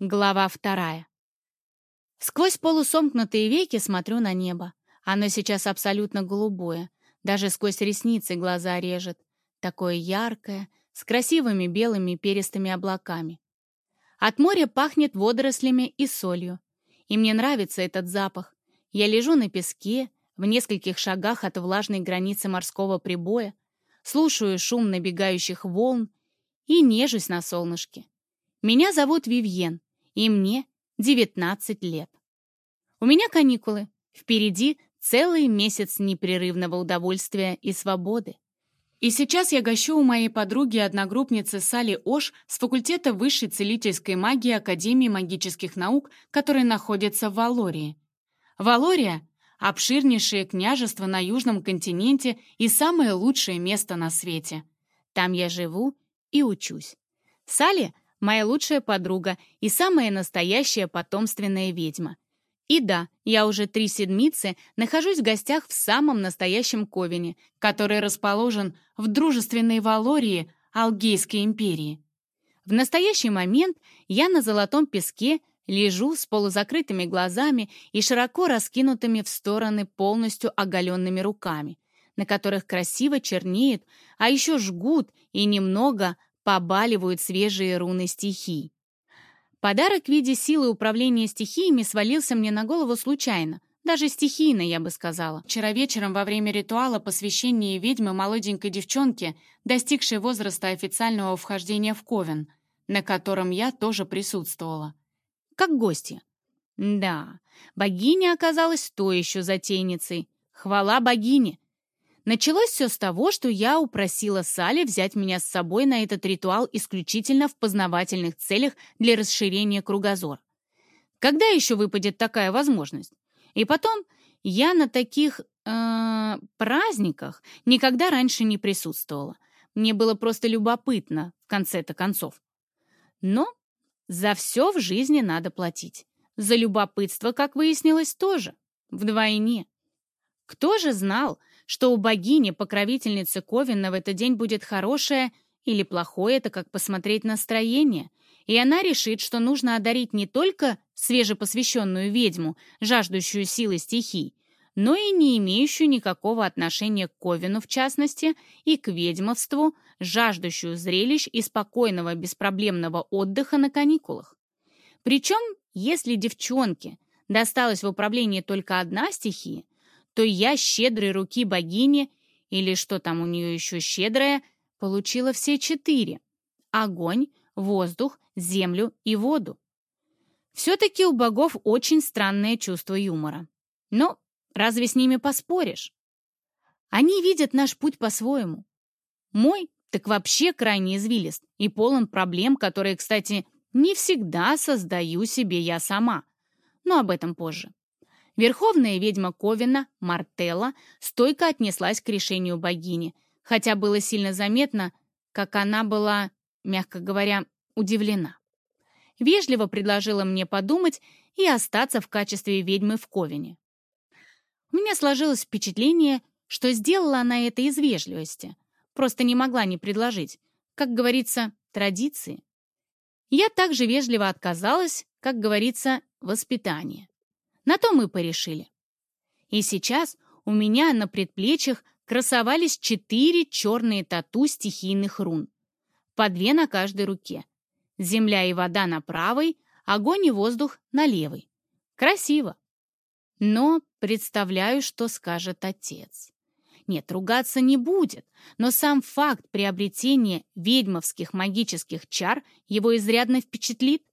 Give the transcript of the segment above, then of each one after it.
Глава вторая. Сквозь полусомкнутые веки смотрю на небо. Оно сейчас абсолютно голубое. Даже сквозь ресницы глаза режет. Такое яркое, с красивыми белыми перистыми облаками. От моря пахнет водорослями и солью. И мне нравится этот запах. Я лежу на песке, в нескольких шагах от влажной границы морского прибоя, слушаю шум набегающих волн и нежусь на солнышке. Меня зовут Вивьен, и мне 19 лет. У меня каникулы. Впереди целый месяц непрерывного удовольствия и свободы. И сейчас я гощу у моей подруги-одногруппницы Сали Ош с факультета высшей целительской магии Академии магических наук, который находится в Валории. Валория — обширнейшее княжество на Южном континенте и самое лучшее место на свете. Там я живу и учусь. Сали — моя лучшая подруга и самая настоящая потомственная ведьма. И да, я уже три седмицы нахожусь в гостях в самом настоящем Ковине, который расположен в дружественной Валории Алгейской империи. В настоящий момент я на золотом песке лежу с полузакрытыми глазами и широко раскинутыми в стороны полностью оголенными руками, на которых красиво чернеют, а еще жгут и немного побаливают свежие руны стихий. Подарок в виде силы управления стихиями свалился мне на голову случайно, даже стихийно, я бы сказала. Вчера вечером во время ритуала посвящения ведьмы молоденькой девчонке, достигшей возраста официального вхождения в Ковен, на котором я тоже присутствовала. Как гостья. Да, богиня оказалась то еще затейницей. Хвала богине! Началось все с того, что я упросила Салли взять меня с собой на этот ритуал исключительно в познавательных целях для расширения кругозора. Когда еще выпадет такая возможность? И потом, я на таких э, праздниках никогда раньше не присутствовала. Мне было просто любопытно, в конце-то концов. Но за все в жизни надо платить. За любопытство, как выяснилось, тоже. Вдвойне. Кто же знал, что у богини, покровительницы Ковина, в этот день будет хорошее или плохое, это как посмотреть настроение, и она решит, что нужно одарить не только свежепосвященную ведьму, жаждущую силы стихий, но и не имеющую никакого отношения к Ковину в частности и к ведьмовству, жаждущую зрелищ и спокойного беспроблемного отдыха на каникулах. Причем, если девчонке досталась в управлении только одна стихия, то я щедрой руки богини, или что там у нее еще щедрое, получила все четыре — огонь, воздух, землю и воду. Все-таки у богов очень странное чувство юмора. Но разве с ними поспоришь? Они видят наш путь по-своему. Мой так вообще крайне извилист и полон проблем, которые, кстати, не всегда создаю себе я сама. Но об этом позже. Верховная ведьма Ковина, Мартелла, стойко отнеслась к решению богини, хотя было сильно заметно, как она была, мягко говоря, удивлена. Вежливо предложила мне подумать и остаться в качестве ведьмы в Ковине. У меня сложилось впечатление, что сделала она это из вежливости, просто не могла не предложить, как говорится, традиции. Я также вежливо отказалась, как говорится, воспитание. На то мы порешили. И сейчас у меня на предплечьях красовались четыре черные тату стихийных рун. По две на каждой руке. Земля и вода на правой, огонь и воздух на левой. Красиво. Но представляю, что скажет отец. Нет, ругаться не будет, но сам факт приобретения ведьмовских магических чар его изрядно впечатлит.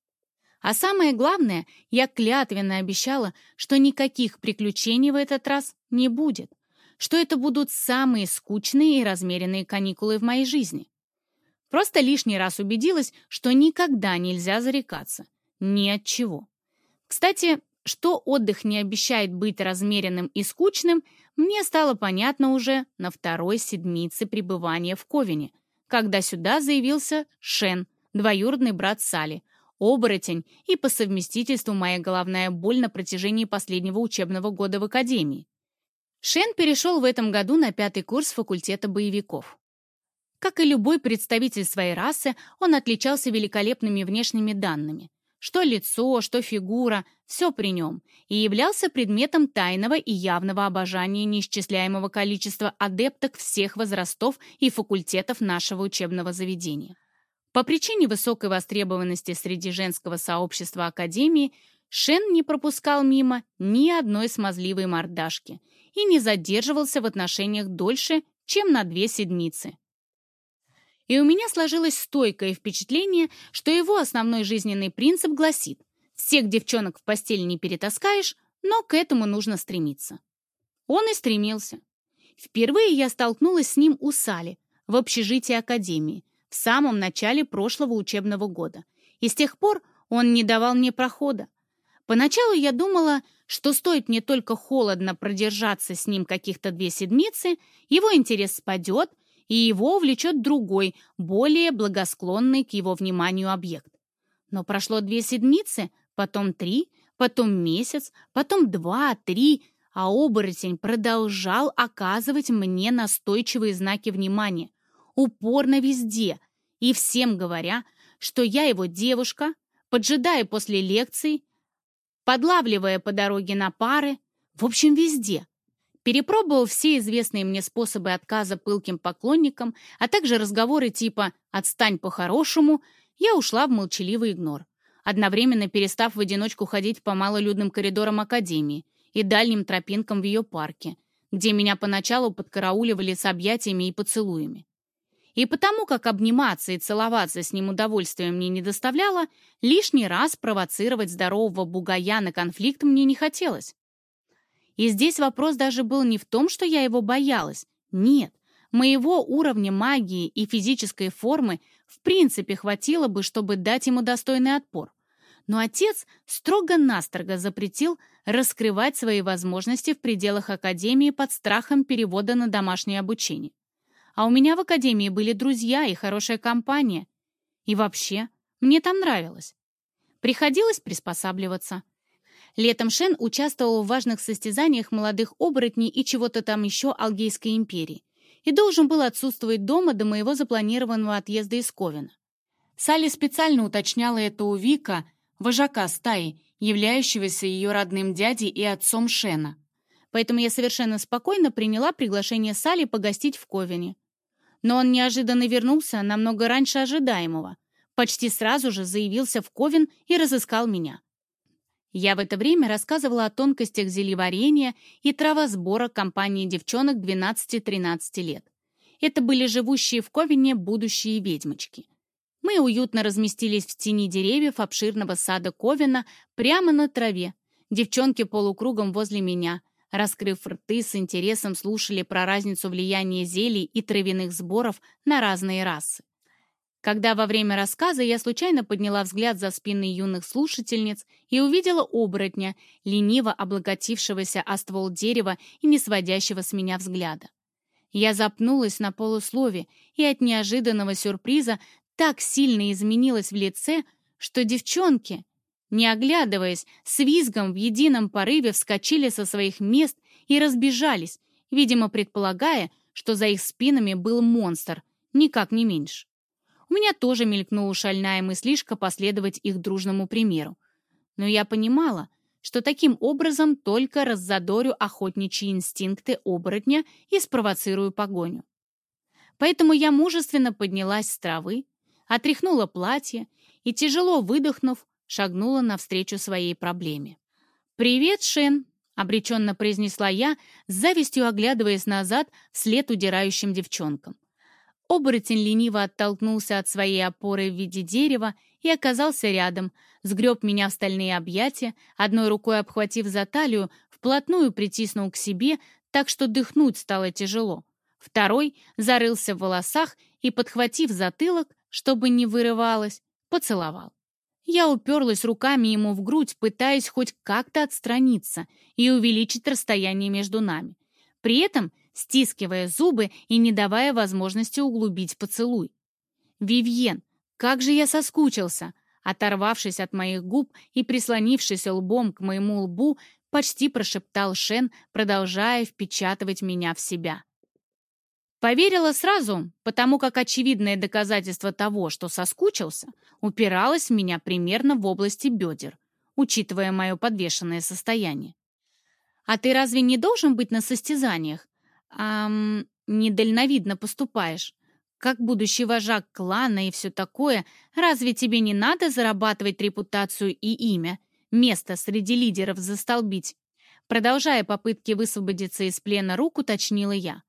А самое главное, я клятвенно обещала, что никаких приключений в этот раз не будет, что это будут самые скучные и размеренные каникулы в моей жизни. Просто лишний раз убедилась, что никогда нельзя зарекаться. Ни от чего. Кстати, что отдых не обещает быть размеренным и скучным, мне стало понятно уже на второй седмице пребывания в Ковине, когда сюда заявился Шен, двоюродный брат Сали, оборотень и по совместительству моя головная боль на протяжении последнего учебного года в академии. Шен перешел в этом году на пятый курс факультета боевиков. Как и любой представитель своей расы, он отличался великолепными внешними данными. Что лицо, что фигура, все при нем, и являлся предметом тайного и явного обожания неисчисляемого количества адепток всех возрастов и факультетов нашего учебного заведения. По причине высокой востребованности среди женского сообщества Академии Шен не пропускал мимо ни одной смазливой мордашки и не задерживался в отношениях дольше, чем на две седмицы. И у меня сложилось стойкое впечатление, что его основной жизненный принцип гласит «всех девчонок в постель не перетаскаешь, но к этому нужно стремиться». Он и стремился. Впервые я столкнулась с ним у Сали, в общежитии Академии, в самом начале прошлого учебного года, и с тех пор он не давал мне прохода. Поначалу я думала, что стоит мне только холодно продержаться с ним каких-то две седмицы, его интерес спадет, и его увлечет другой, более благосклонный к его вниманию объект. Но прошло две седмицы, потом три, потом месяц, потом два, три, а оборотень продолжал оказывать мне настойчивые знаки внимания, упорно везде, и всем говоря, что я его девушка, поджидая после лекций, подлавливая по дороге на пары, в общем, везде. Перепробовав все известные мне способы отказа пылким поклонникам, а также разговоры типа «отстань по-хорошему», я ушла в молчаливый игнор, одновременно перестав в одиночку ходить по малолюдным коридорам Академии и дальним тропинкам в ее парке, где меня поначалу подкарауливали с объятиями и поцелуями. И потому, как обниматься и целоваться с ним удовольствия мне не доставляло, лишний раз провоцировать здорового бугая на конфликт мне не хотелось. И здесь вопрос даже был не в том, что я его боялась. Нет, моего уровня магии и физической формы в принципе хватило бы, чтобы дать ему достойный отпор. Но отец строго-настрого запретил раскрывать свои возможности в пределах академии под страхом перевода на домашнее обучение. А у меня в академии были друзья и хорошая компания. И вообще, мне там нравилось. Приходилось приспосабливаться. Летом Шен участвовал в важных состязаниях молодых оборотней и чего-то там еще Алгейской империи и должен был отсутствовать дома до моего запланированного отъезда из Ковена. Салли специально уточняла это у Вика, вожака стаи, являющегося ее родным дядей и отцом Шена. Поэтому я совершенно спокойно приняла приглашение Салли погостить в Ковене. Но он неожиданно вернулся намного раньше ожидаемого. Почти сразу же заявился в Ковен и разыскал меня. Я в это время рассказывала о тонкостях зельеварения и травосбора компании девчонок 12-13 лет. Это были живущие в Ковине будущие ведьмочки. Мы уютно разместились в тени деревьев обширного сада Ковина прямо на траве. Девчонки полукругом возле меня, раскрыв рты, с интересом слушали про разницу влияния зелий и травяных сборов на разные расы. Когда во время рассказа я случайно подняла взгляд за спины юных слушательниц и увидела оборотня, лениво облокотившегося о ствол дерева и не сводящего с меня взгляда. Я запнулась на полуслове и от неожиданного сюрприза так сильно изменилась в лице, что девчонки, не оглядываясь, с визгом в едином порыве вскочили со своих мест и разбежались, видимо, предполагая, что за их спинами был монстр, никак не меньше. У меня тоже мелькнула шальная мыслишка последовать их дружному примеру. Но я понимала, что таким образом только раззадорю охотничьи инстинкты оборотня и спровоцирую погоню. Поэтому я мужественно поднялась с травы, отряхнула платье и, тяжело выдохнув, шагнула навстречу своей проблеме. «Привет, Шен!» — обреченно произнесла я, с завистью оглядываясь назад вслед удирающим девчонкам. Оборотень лениво оттолкнулся от своей опоры в виде дерева и оказался рядом, сгреб меня в стальные объятия, одной рукой обхватив за талию, вплотную притиснул к себе, так что дыхнуть стало тяжело. Второй зарылся в волосах и, подхватив затылок, чтобы не вырывалось, поцеловал. Я уперлась руками ему в грудь, пытаясь хоть как-то отстраниться и увеличить расстояние между нами. При этом стискивая зубы и не давая возможности углубить поцелуй. «Вивьен, как же я соскучился!» Оторвавшись от моих губ и прислонившись лбом к моему лбу, почти прошептал Шен, продолжая впечатывать меня в себя. Поверила сразу, потому как очевидное доказательство того, что соскучился, упиралось в меня примерно в области бедер, учитывая мое подвешенное состояние. «А ты разве не должен быть на состязаниях? Ам, недальновидно поступаешь. Как будущий вожак клана и все такое, разве тебе не надо зарабатывать репутацию и имя, место среди лидеров застолбить?» Продолжая попытки высвободиться из плена рук, уточнила я.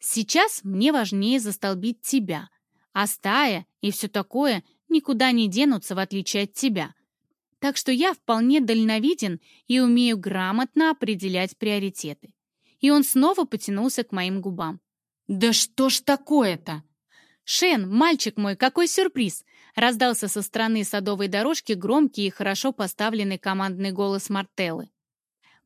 «Сейчас мне важнее застолбить тебя, а стая и все такое никуда не денутся, в отличие от тебя. Так что я вполне дальновиден и умею грамотно определять приоритеты». И он снова потянулся к моим губам. «Да что ж такое-то?» «Шен, мальчик мой, какой сюрприз!» раздался со стороны садовой дорожки громкий и хорошо поставленный командный голос Мартеллы.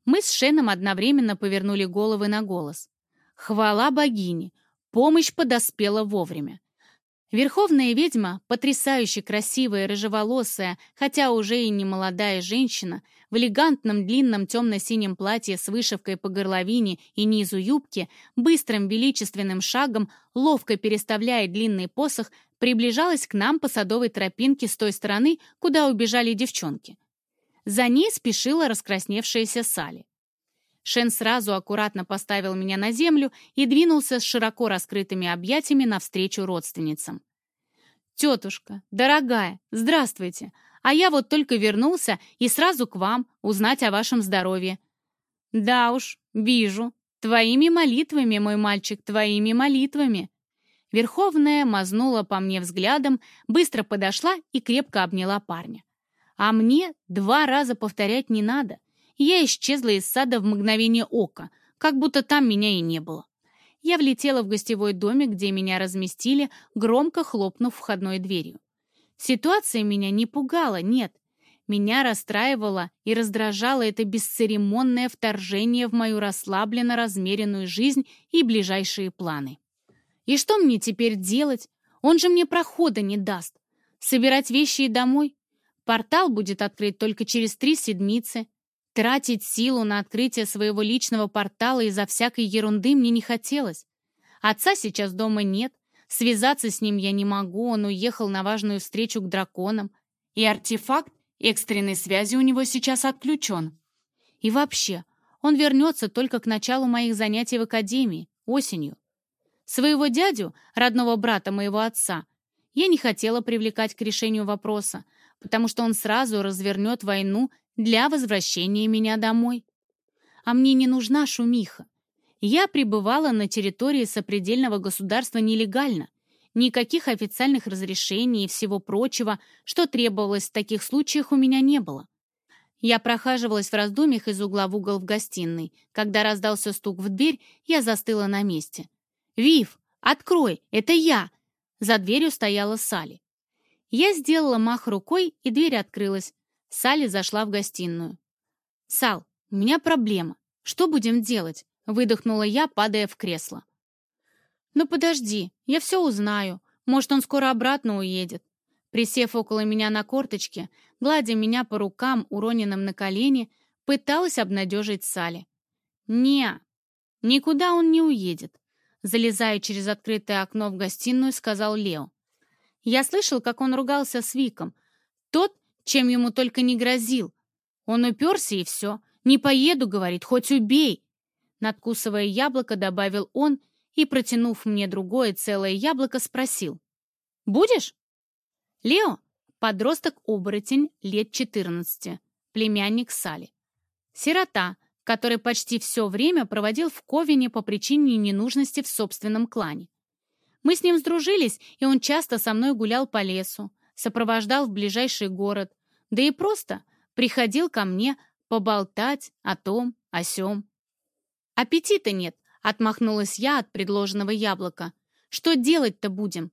Мы с Шеном одновременно повернули головы на голос. Хвала богине! Помощь подоспела вовремя. Верховная ведьма, потрясающе красивая, рыжеволосая, хотя уже и не молодая женщина, в элегантном длинном темно-синем платье с вышивкой по горловине и низу юбки, быстрым величественным шагом, ловко переставляя длинный посох, приближалась к нам по садовой тропинке с той стороны, куда убежали девчонки. За ней спешила раскрасневшаяся Сали. Шен сразу аккуратно поставил меня на землю и двинулся с широко раскрытыми объятиями навстречу родственницам. «Тетушка, дорогая, здравствуйте! А я вот только вернулся и сразу к вам узнать о вашем здоровье». «Да уж, вижу. Твоими молитвами, мой мальчик, твоими молитвами». Верховная мазнула по мне взглядом, быстро подошла и крепко обняла парня. А мне два раза повторять не надо. Я исчезла из сада в мгновение ока, как будто там меня и не было. Я влетела в гостевой домик, где меня разместили, громко хлопнув входной дверью. Ситуация меня не пугала, нет. Меня расстраивало и раздражало это бесцеремонное вторжение в мою расслабленно размеренную жизнь и ближайшие планы. И что мне теперь делать? Он же мне прохода не даст. Собирать вещи и домой? Портал будет открыт только через три седмицы. Тратить силу на открытие своего личного портала из-за всякой ерунды мне не хотелось. Отца сейчас дома нет, связаться с ним я не могу, он уехал на важную встречу к драконам, и артефакт экстренной связи у него сейчас отключен. И вообще, он вернется только к началу моих занятий в академии, осенью. Своего дядю, родного брата моего отца, я не хотела привлекать к решению вопроса, потому что он сразу развернет войну для возвращения меня домой. А мне не нужна шумиха. Я пребывала на территории сопредельного государства нелегально. Никаких официальных разрешений и всего прочего, что требовалось в таких случаях, у меня не было. Я прохаживалась в раздумьях из угла в угол в гостиной. Когда раздался стук в дверь, я застыла на месте. «Вив, открой, это я!» За дверью стояла Салли. Я сделала мах рукой, и дверь открылась. Салли зашла в гостиную. «Сал, у меня проблема. Что будем делать?» Выдохнула я, падая в кресло. «Ну подожди, я все узнаю. Может, он скоро обратно уедет». Присев около меня на корточке, гладя меня по рукам, уроненным на колени, пыталась обнадежить Салли. «Не, никуда он не уедет», залезая через открытое окно в гостиную, сказал Лео. Я слышал, как он ругался с Виком. Тот, чем ему только не грозил. Он уперся и все. «Не поеду», — говорит, — «хоть убей». Надкусывая яблоко, добавил он и, протянув мне другое целое яблоко, спросил. «Будешь?» Лео — подросток-оборотень лет 14, племянник Сали. Сирота, который почти все время проводил в Ковине по причине ненужности в собственном клане. Мы с ним сдружились, и он часто со мной гулял по лесу, сопровождал в ближайший город, да и просто приходил ко мне поболтать о том, о сём. «Аппетита нет», — отмахнулась я от предложенного яблока. «Что делать-то будем?»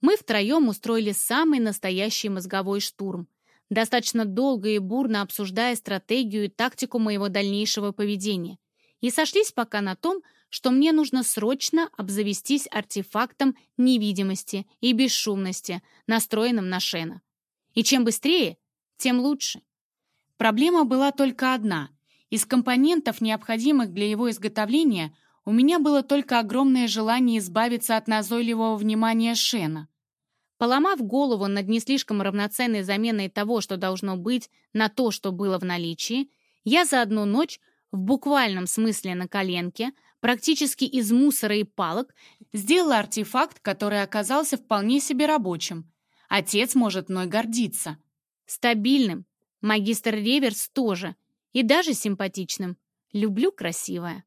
Мы втроем устроили самый настоящий мозговой штурм, достаточно долго и бурно обсуждая стратегию и тактику моего дальнейшего поведения, и сошлись пока на том, что мне нужно срочно обзавестись артефактом невидимости и бесшумности, настроенным на Шена. И чем быстрее, тем лучше. Проблема была только одна. Из компонентов, необходимых для его изготовления, У меня было только огромное желание избавиться от назойливого внимания Шена. Поломав голову над не слишком равноценной заменой того, что должно быть, на то, что было в наличии, я за одну ночь, в буквальном смысле на коленке, практически из мусора и палок, сделала артефакт, который оказался вполне себе рабочим. Отец может мной гордиться. Стабильным. Магистр Реверс тоже. И даже симпатичным. Люблю красивое.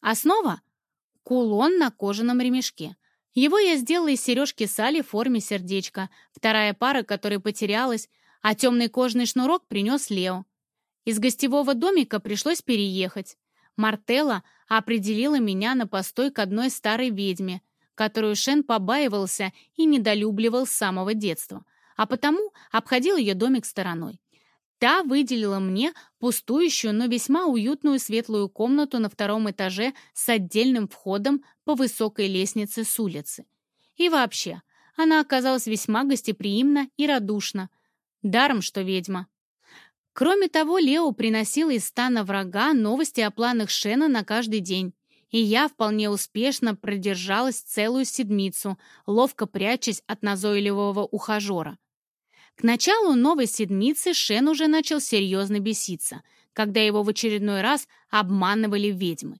Основа — кулон на кожаном ремешке. Его я сделала из сережки Сали в форме сердечка, вторая пара, которая потерялась, а темный кожаный шнурок принес Лео. Из гостевого домика пришлось переехать. Мартелла определила меня на постой к одной старой ведьме, которую Шен побаивался и недолюбливал с самого детства, а потому обходил ее домик стороной. Та выделила мне пустующую, но весьма уютную светлую комнату на втором этаже с отдельным входом по высокой лестнице с улицы. И вообще, она оказалась весьма гостеприимна и радушна. Даром, что ведьма. Кроме того, Лео приносила из стана врага новости о планах Шена на каждый день. И я вполне успешно продержалась целую седмицу, ловко прячась от назойливого ухажера. К началу новой седмицы Шен уже начал серьезно беситься, когда его в очередной раз обманывали ведьмы.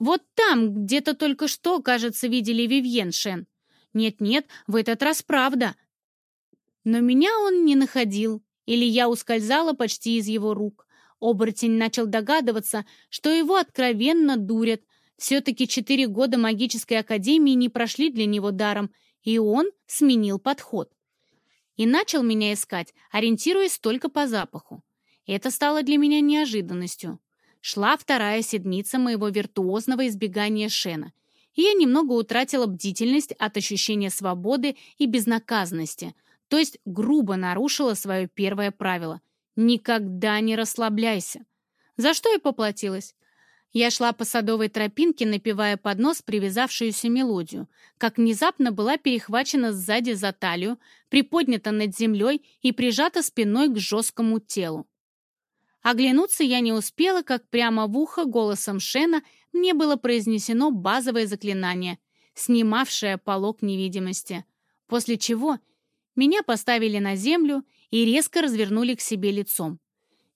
«Вот там, где-то только что, кажется, видели Вивьен, Шен. Нет-нет, в этот раз правда». Но меня он не находил, или я ускользала почти из его рук. Оборотень начал догадываться, что его откровенно дурят. Все-таки четыре года магической академии не прошли для него даром, и он сменил подход и начал меня искать, ориентируясь только по запаху. Это стало для меня неожиданностью. Шла вторая седмица моего виртуозного избегания Шена, и я немного утратила бдительность от ощущения свободы и безнаказанности, то есть грубо нарушила свое первое правило — «никогда не расслабляйся». За что я поплатилась? Я шла по садовой тропинке, напевая под нос привязавшуюся мелодию, как внезапно была перехвачена сзади за талию, приподнята над землей и прижата спиной к жесткому телу. Оглянуться я не успела, как прямо в ухо голосом Шена мне было произнесено базовое заклинание, снимавшее полог невидимости, после чего меня поставили на землю и резко развернули к себе лицом.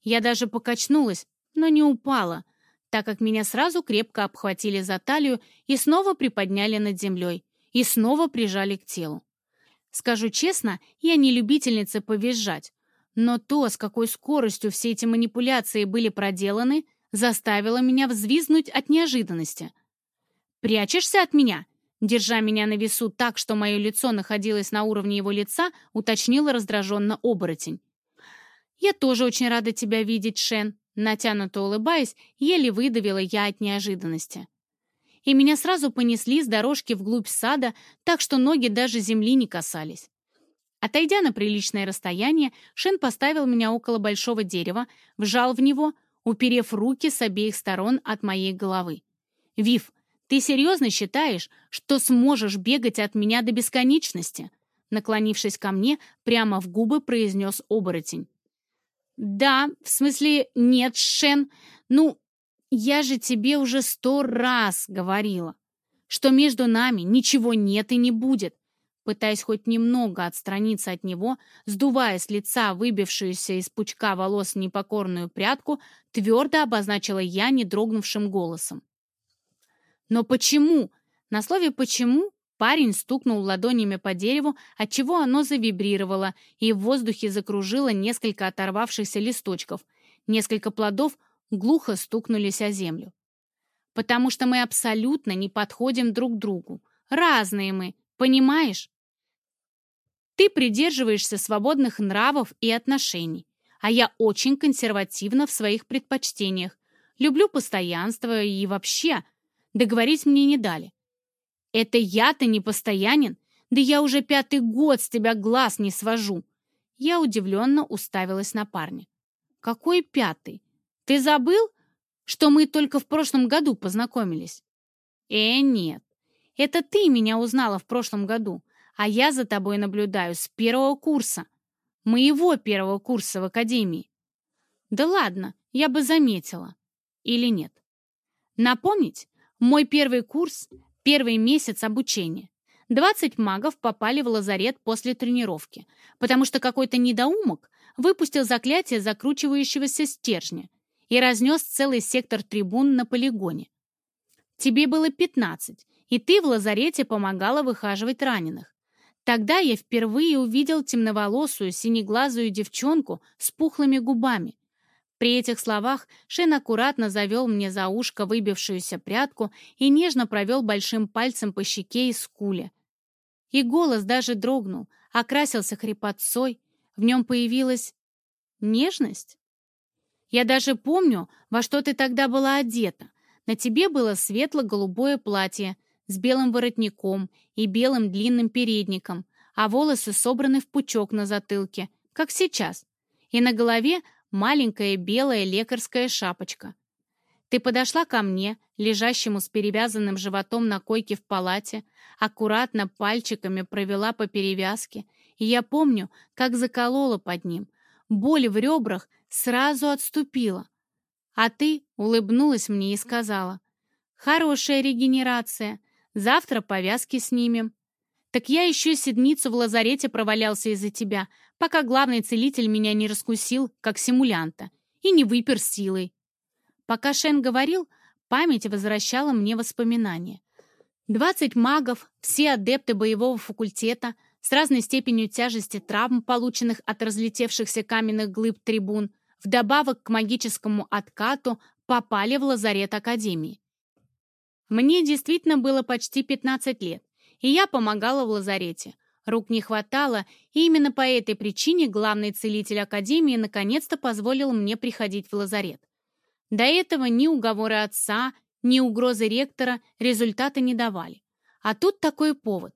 Я даже покачнулась, но не упала — так как меня сразу крепко обхватили за талию и снова приподняли над землей, и снова прижали к телу. Скажу честно, я не любительница повизжать, но то, с какой скоростью все эти манипуляции были проделаны, заставило меня взвизнуть от неожиданности. «Прячешься от меня?» Держа меня на весу так, что мое лицо находилось на уровне его лица, уточнила раздраженно оборотень. «Я тоже очень рада тебя видеть, Шен», Натянуто улыбаясь, еле выдавила я от неожиданности. И меня сразу понесли с дорожки вглубь сада, так что ноги даже земли не касались. Отойдя на приличное расстояние, Шен поставил меня около большого дерева, вжал в него, уперев руки с обеих сторон от моей головы. «Вив, ты серьезно считаешь, что сможешь бегать от меня до бесконечности?» Наклонившись ко мне, прямо в губы произнес оборотень. «Да, в смысле нет, Шен. Ну, я же тебе уже сто раз говорила, что между нами ничего нет и не будет». Пытаясь хоть немного отстраниться от него, сдувая с лица выбившуюся из пучка волос непокорную прядку, твердо обозначила я недрогнувшим голосом. «Но почему?» На слове «почему» Парень стукнул ладонями по дереву, отчего оно завибрировало, и в воздухе закружило несколько оторвавшихся листочков. Несколько плодов глухо стукнулись о землю. «Потому что мы абсолютно не подходим друг другу. Разные мы, понимаешь?» Ты придерживаешься свободных нравов и отношений, а я очень консервативна в своих предпочтениях. Люблю постоянство и вообще договорить мне не дали. Это я-то не постоянен? Да я уже пятый год с тебя глаз не свожу. Я удивленно уставилась на парня. Какой пятый? Ты забыл, что мы только в прошлом году познакомились? Э, нет. Это ты меня узнала в прошлом году, а я за тобой наблюдаю с первого курса. Моего первого курса в академии. Да ладно, я бы заметила. Или нет? Напомнить, Мой первый курс, первый месяц обучения. 20 магов попали в лазарет после тренировки, потому что какой-то недоумок выпустил заклятие закручивающегося стержня и разнес целый сектор трибун на полигоне. Тебе было 15, и ты в лазарете помогала выхаживать раненых. Тогда я впервые увидел темноволосую, синеглазую девчонку с пухлыми губами. При этих словах Шен аккуратно завел мне за ушко выбившуюся прядку и нежно провел большим пальцем по щеке и скуле. И голос даже дрогнул, окрасился хрипотцой, в нем появилась нежность. Я даже помню, во что ты тогда была одета. На тебе было светло-голубое платье, с белым воротником и белым длинным передником, а волосы собраны в пучок на затылке, как сейчас, и на голове маленькая белая лекарская шапочка. Ты подошла ко мне, лежащему с перевязанным животом на койке в палате, аккуратно пальчиками провела по перевязке, и я помню, как заколола под ним. Боль в ребрах сразу отступила. А ты улыбнулась мне и сказала, «Хорошая регенерация, Завтра повязки снимем. Так я еще седмицу в лазарете провалялся из-за тебя, пока главный целитель меня не раскусил, как симулянта, и не выпер силой. Пока Шен говорил, память возвращала мне воспоминания. Двадцать магов, все адепты боевого факультета, с разной степенью тяжести травм, полученных от разлетевшихся каменных глыб трибун, вдобавок к магическому откату, попали в лазарет Академии. Мне действительно было почти 15 лет, и я помогала в лазарете. Рук не хватало, и именно по этой причине главный целитель Академии наконец-то позволил мне приходить в лазарет. До этого ни уговоры отца, ни угрозы ректора результата не давали. А тут такой повод.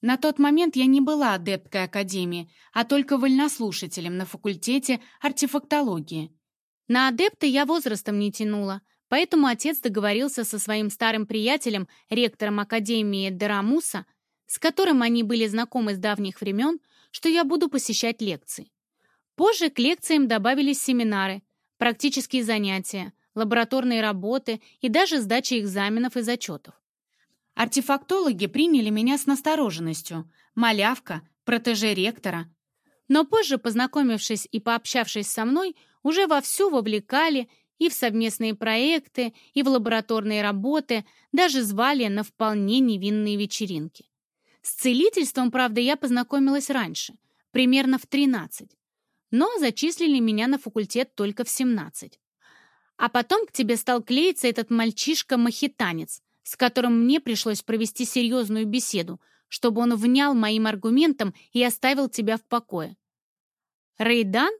На тот момент я не была адепткой Академии, а только вольнослушателем на факультете артефактологии. На адепта я возрастом не тянула — Поэтому отец договорился со своим старым приятелем, ректором Академии Дерамуса, с которым они были знакомы с давних времен, что я буду посещать лекции. Позже к лекциям добавились семинары, практические занятия, лабораторные работы и даже сдача экзаменов и зачетов. Артефактологи приняли меня с настороженностью. Малявка, протеже ректора. Но позже, познакомившись и пообщавшись со мной, уже вовсю вовлекали и в совместные проекты, и в лабораторные работы, даже звали на вполне невинные вечеринки. С целительством, правда, я познакомилась раньше, примерно в 13, но зачислили меня на факультет только в 17. А потом к тебе стал клеиться этот мальчишка-махитанец, с которым мне пришлось провести серьезную беседу, чтобы он внял моим аргументам и оставил тебя в покое. Рейдан?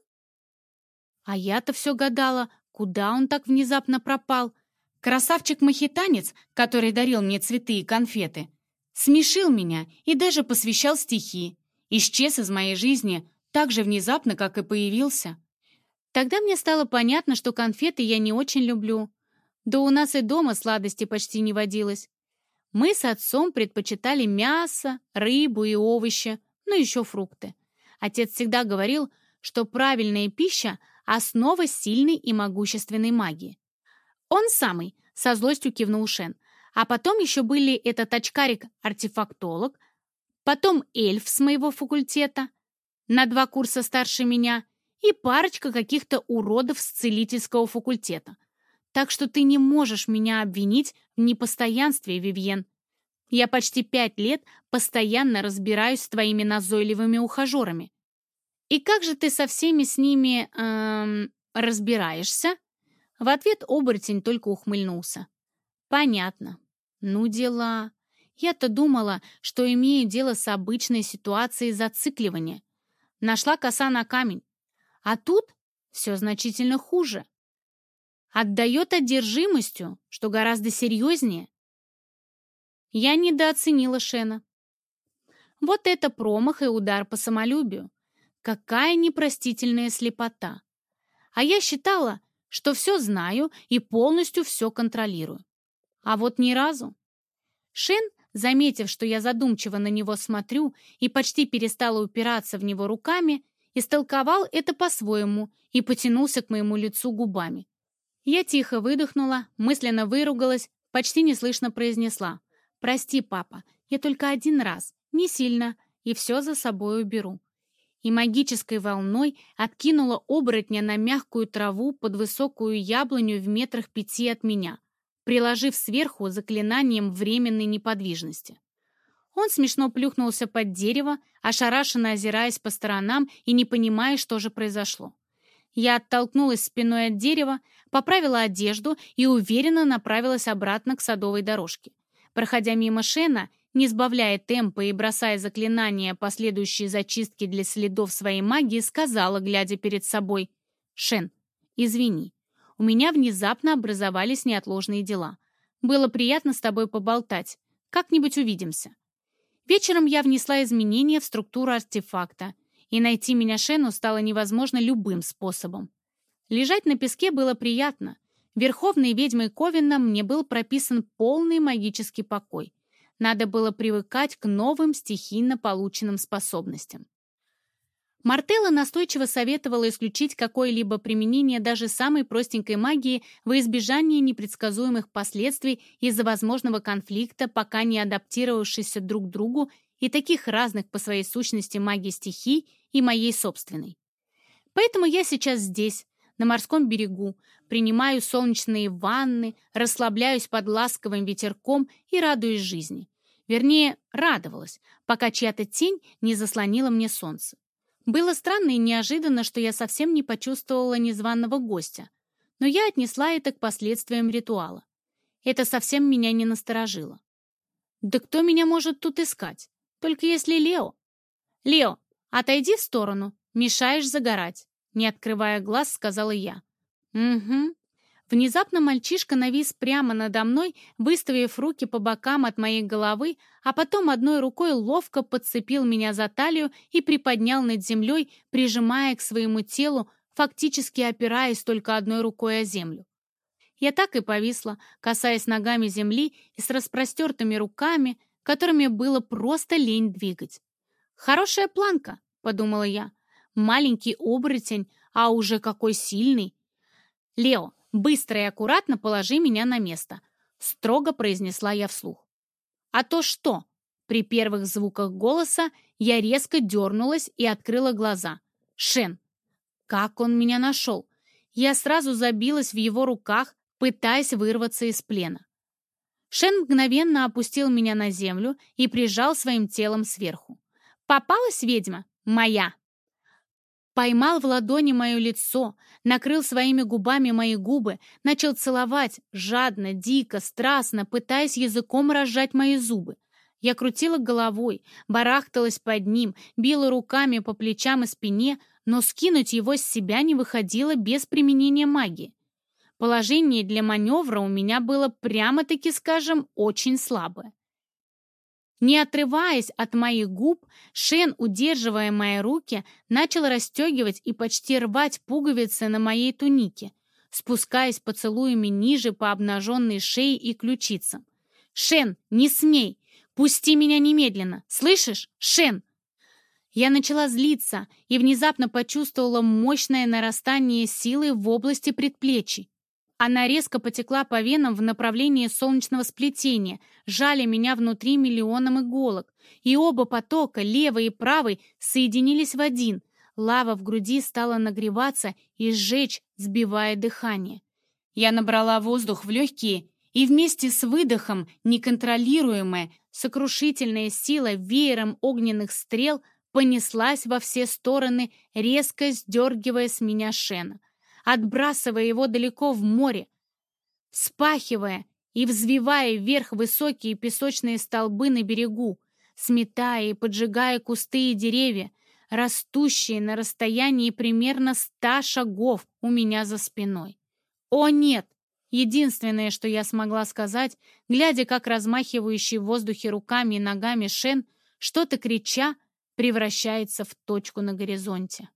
А я-то все гадала, Куда он так внезапно пропал? Красавчик-махитанец, который дарил мне цветы и конфеты, смешил меня и даже посвящал стихи. Исчез из моей жизни так же внезапно, как и появился. Тогда мне стало понятно, что конфеты я не очень люблю. Да у нас и дома сладости почти не водилось. Мы с отцом предпочитали мясо, рыбу и овощи, ну еще фрукты. Отец всегда говорил, что правильная пища Основа сильной и могущественной магии. Он самый, со злостью кивнул Шен. А потом еще были этот очкарик-артефактолог, потом эльф с моего факультета, на два курса старше меня, и парочка каких-то уродов с целительского факультета. Так что ты не можешь меня обвинить в непостоянстве, Вивьен. Я почти пять лет постоянно разбираюсь с твоими назойливыми ухажерами. «И как же ты со всеми с ними эм, разбираешься?» В ответ оборотень только ухмыльнулся. «Понятно. Ну, дела. Я-то думала, что имею дело с обычной ситуацией зацикливания. Нашла коса на камень. А тут все значительно хуже. Отдает одержимостью, что гораздо серьезнее. Я недооценила Шена. Вот это промах и удар по самолюбию. Какая непростительная слепота! А я считала, что все знаю и полностью все контролирую. А вот ни разу. Шен, заметив, что я задумчиво на него смотрю и почти перестала упираться в него руками, истолковал это по-своему и потянулся к моему лицу губами. Я тихо выдохнула, мысленно выругалась, почти неслышно произнесла. «Прости, папа, я только один раз, не сильно, и все за собой уберу». И магической волной откинула оборотня на мягкую траву под высокую яблоню в метрах пяти от меня, приложив сверху заклинанием временной неподвижности. Он смешно плюхнулся под дерево, ошарашенно озираясь по сторонам и не понимая, что же произошло. Я оттолкнулась спиной от дерева, поправила одежду и уверенно направилась обратно к садовой дорожке. Проходя мимо Шена, не сбавляя темпа и бросая заклинания, последующие зачистки для следов своей магии, сказала, глядя перед собой, «Шен, извини, у меня внезапно образовались неотложные дела. Было приятно с тобой поболтать. Как-нибудь увидимся». Вечером я внесла изменения в структуру артефакта, и найти меня Шену стало невозможно любым способом. Лежать на песке было приятно. Верховной ведьмой Ковина мне был прописан полный магический покой. Надо было привыкать к новым стихийно полученным способностям. Мартелла настойчиво советовала исключить какое-либо применение даже самой простенькой магии во избежание непредсказуемых последствий из-за возможного конфликта, пока не адаптировавшихся друг к другу и таких разных по своей сущности магии стихий и моей собственной. Поэтому я сейчас здесь, на морском берегу, принимаю солнечные ванны, расслабляюсь под ласковым ветерком и радуюсь жизни. Вернее, радовалась, пока чья-то тень не заслонила мне солнце. Было странно и неожиданно, что я совсем не почувствовала незваного гостя, но я отнесла это к последствиям ритуала. Это совсем меня не насторожило. Да кто меня может тут искать? Только если Лео. Лео, отойди в сторону, мешаешь загорать. Не открывая глаз, сказала я. Угу. Внезапно мальчишка навис прямо надо мной, выставив руки по бокам от моей головы, а потом одной рукой ловко подцепил меня за талию и приподнял над землей, прижимая к своему телу, фактически опираясь только одной рукой о землю. Я так и повисла, касаясь ногами земли и с распростертыми руками, которыми было просто лень двигать. «Хорошая планка», — подумала я. «Маленький оборотень, а уже какой сильный!» «Лео, быстро и аккуратно положи меня на место», — строго произнесла я вслух. «А то что?» При первых звуках голоса я резко дернулась и открыла глаза. «Шен! Как он меня нашел?» Я сразу забилась в его руках, пытаясь вырваться из плена. Шен мгновенно опустил меня на землю и прижал своим телом сверху. «Попалась ведьма? Моя!» Поймал в ладони мое лицо, накрыл своими губами мои губы, начал целовать, жадно, дико, страстно, пытаясь языком разжать мои зубы. Я крутила головой, барахталась под ним, била руками по плечам и спине, но скинуть его с себя не выходило без применения магии. Положение для маневра у меня было прямо-таки, скажем, очень слабое. Не отрываясь от моих губ, Шен, удерживая мои руки, начал расстегивать и почти рвать пуговицы на моей тунике, спускаясь поцелуями ниже по обнаженной шее и ключицам. «Шен, не смей! Пусти меня немедленно! Слышишь? Шен!» Я начала злиться и внезапно почувствовала мощное нарастание силы в области предплечий. Она резко потекла по венам в направлении солнечного сплетения, жали меня внутри миллионом иголок. И оба потока, левый и правый, соединились в один. Лава в груди стала нагреваться и сжечь, сбивая дыхание. Я набрала воздух в легкие, и вместе с выдохом, неконтролируемая, сокрушительная сила веером огненных стрел понеслась во все стороны, резко сдергивая с меня шена отбрасывая его далеко в море, спахивая и взвивая вверх высокие песочные столбы на берегу, сметая и поджигая кусты и деревья, растущие на расстоянии примерно ста шагов у меня за спиной. «О, нет!» Единственное, что я смогла сказать, глядя, как размахивающий в воздухе руками и ногами Шен, что-то крича, превращается в точку на горизонте.